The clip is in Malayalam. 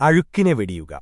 അഴുക്കിനെ വെടിയുക.